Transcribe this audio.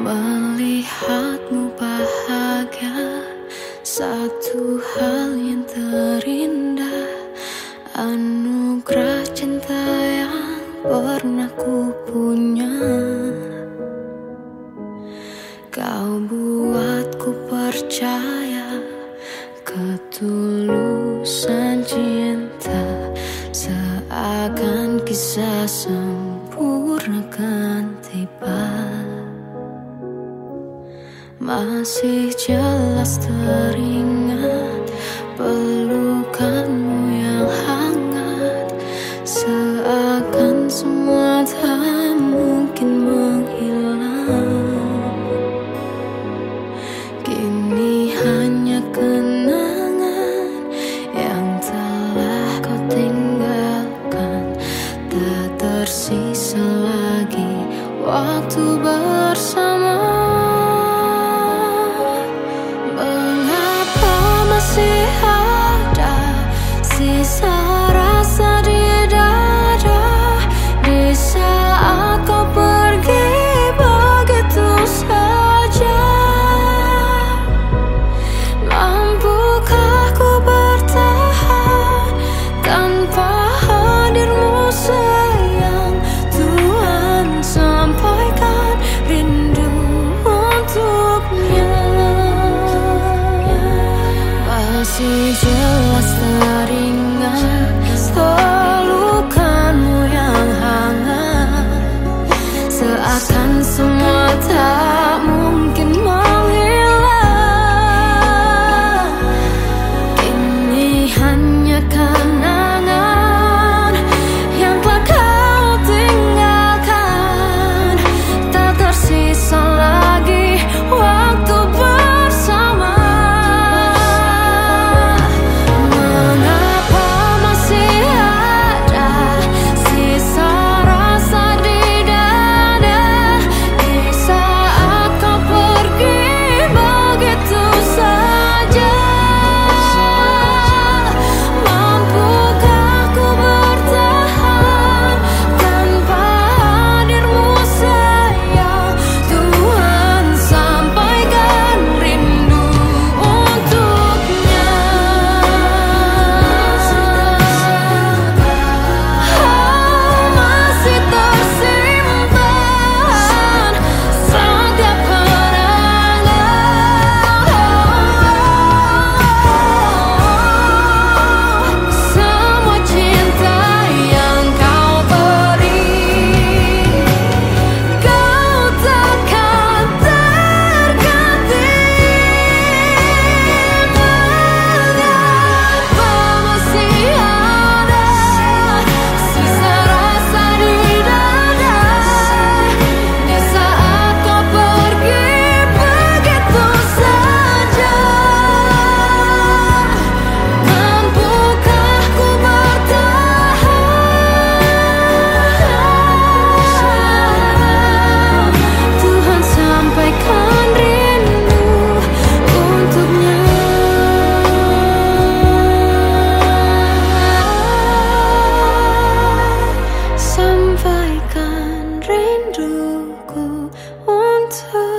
Melihatmu bahagia Satu hal yang terindah. Anugerah cinta yang pernah ku punya. Kau buatku percaya Ketulusan cinta Seakan kisah sempurna kan tiba masih jelas teringat pelukanmu yang hangat. Seakan semua tak mungkin menghilang. Kini hanya kenangan yang telah kau tinggalkan. Tak tersisa lagi waktu bersama jelas 的。